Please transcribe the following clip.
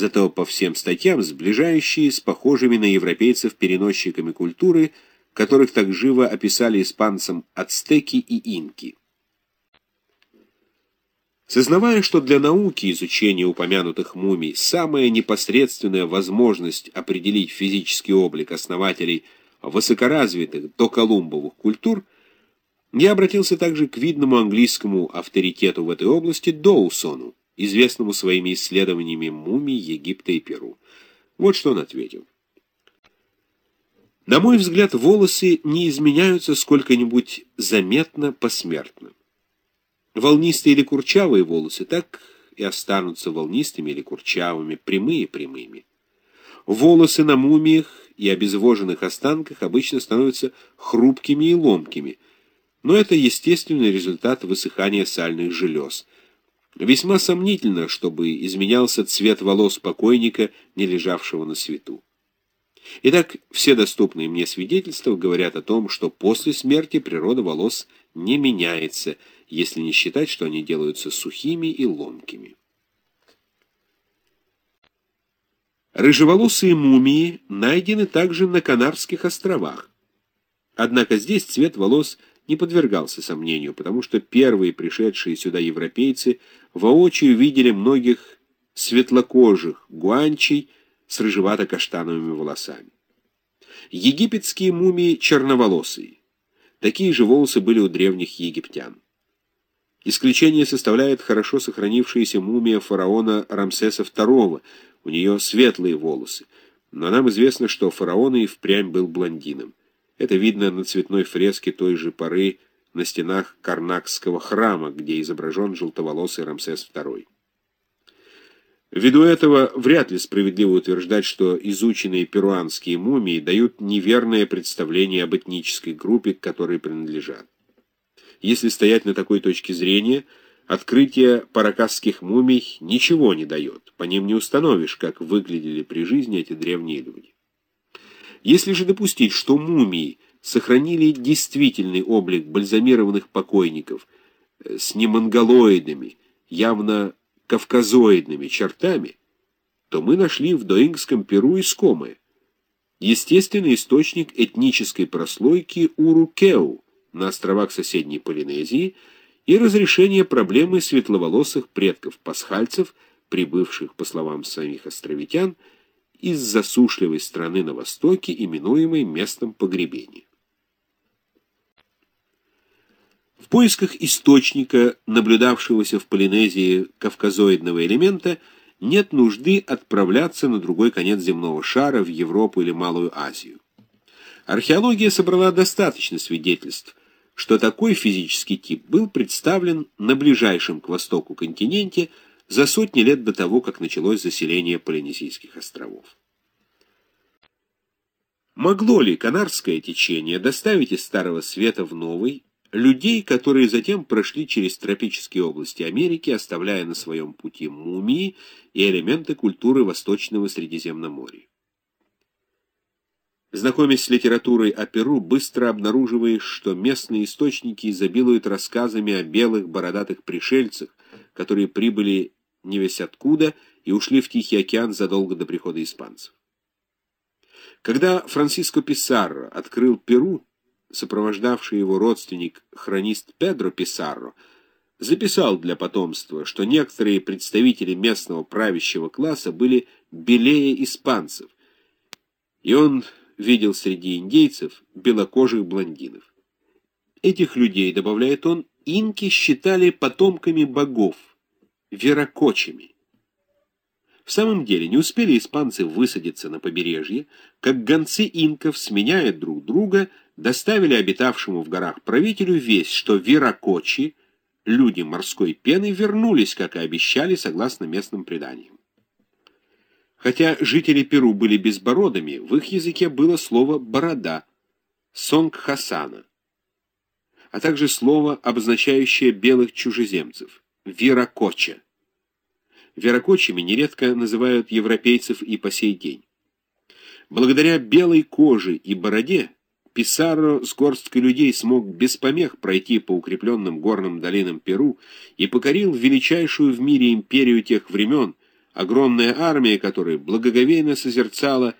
зато по всем статьям сближающие с похожими на европейцев переносчиками культуры, которых так живо описали испанцам ацтеки и инки. Сознавая, что для науки изучение упомянутых мумий самая непосредственная возможность определить физический облик основателей высокоразвитых до Колумбовых культур, я обратился также к видному английскому авторитету в этой области Доусону, известному своими исследованиями мумий Египта и Перу. Вот что он ответил. На мой взгляд, волосы не изменяются сколько-нибудь заметно посмертно. Волнистые или курчавые волосы так и останутся волнистыми или курчавыми, прямые прямыми. Волосы на мумиях и обезвоженных останках обычно становятся хрупкими и ломкими, но это естественный результат высыхания сальных желез. Весьма сомнительно, чтобы изменялся цвет волос покойника, не лежавшего на свету. Итак, все доступные мне свидетельства говорят о том, что после смерти природа волос не меняется, если не считать, что они делаются сухими и ломкими. Рыжеволосые мумии найдены также на Канарских островах. Однако здесь цвет волос не подвергался сомнению, потому что первые пришедшие сюда европейцы воочию видели многих светлокожих гуанчей с рыжевато-каштановыми волосами. Египетские мумии черноволосые. Такие же волосы были у древних египтян. Исключение составляет хорошо сохранившаяся мумия фараона Рамсеса II, у нее светлые волосы, но нам известно, что фараон и впрямь был блондином. Это видно на цветной фреске той же поры на стенах Карнакского храма, где изображен желтоволосый Рамсес II. Ввиду этого вряд ли справедливо утверждать, что изученные перуанские мумии дают неверное представление об этнической группе, к которой принадлежат. Если стоять на такой точке зрения, открытие паракасских мумий ничего не дает, по ним не установишь, как выглядели при жизни эти древние люди. Если же допустить, что мумии сохранили действительный облик бальзамированных покойников э, с немонголоидами, явно кавказоидными чертами, то мы нашли в доингском Перу искомое. Естественный источник этнической прослойки Урукеу, на островах соседней Полинезии и разрешение проблемы светловолосых предков-пасхальцев, прибывших, по словам самих островитян, из засушливой страны на востоке, именуемой местом погребения. В поисках источника, наблюдавшегося в Полинезии кавказоидного элемента, нет нужды отправляться на другой конец земного шара, в Европу или Малую Азию. Археология собрала достаточно свидетельств, что такой физический тип был представлен на ближайшем к востоку континенте за сотни лет до того, как началось заселение Полинезийских островов. Могло ли Канарское течение доставить из Старого Света в Новый людей, которые затем прошли через тропические области Америки, оставляя на своем пути мумии и элементы культуры Восточного Средиземноморья? Знакомясь с литературой о Перу, быстро обнаруживаешь, что местные источники изобилуют рассказами о белых бородатых пришельцах, которые прибыли не весь откуда и ушли в Тихий океан задолго до прихода испанцев. Когда Франциско Писарро открыл Перу, сопровождавший его родственник, хронист Педро Писарро, записал для потомства, что некоторые представители местного правящего класса были белее испанцев, и он видел среди индейцев белокожих блондинов. Этих людей, добавляет он, инки считали потомками богов, веракочами. В самом деле, не успели испанцы высадиться на побережье, как гонцы инков, сменяя друг друга, доставили обитавшему в горах правителю весть, что веракочи, люди морской пены, вернулись, как и обещали, согласно местным преданиям. Хотя жители Перу были безбородыми, в их языке было слово «борода» — «сонг Хасана», а также слово, обозначающее белых чужеземцев — «виракоча». Веракочами нередко называют европейцев и по сей день. Благодаря белой коже и бороде Писаро с горсткой людей смог без помех пройти по укрепленным горным долинам Перу и покорил величайшую в мире империю тех времен — огромная армия которой благоговейно созерцала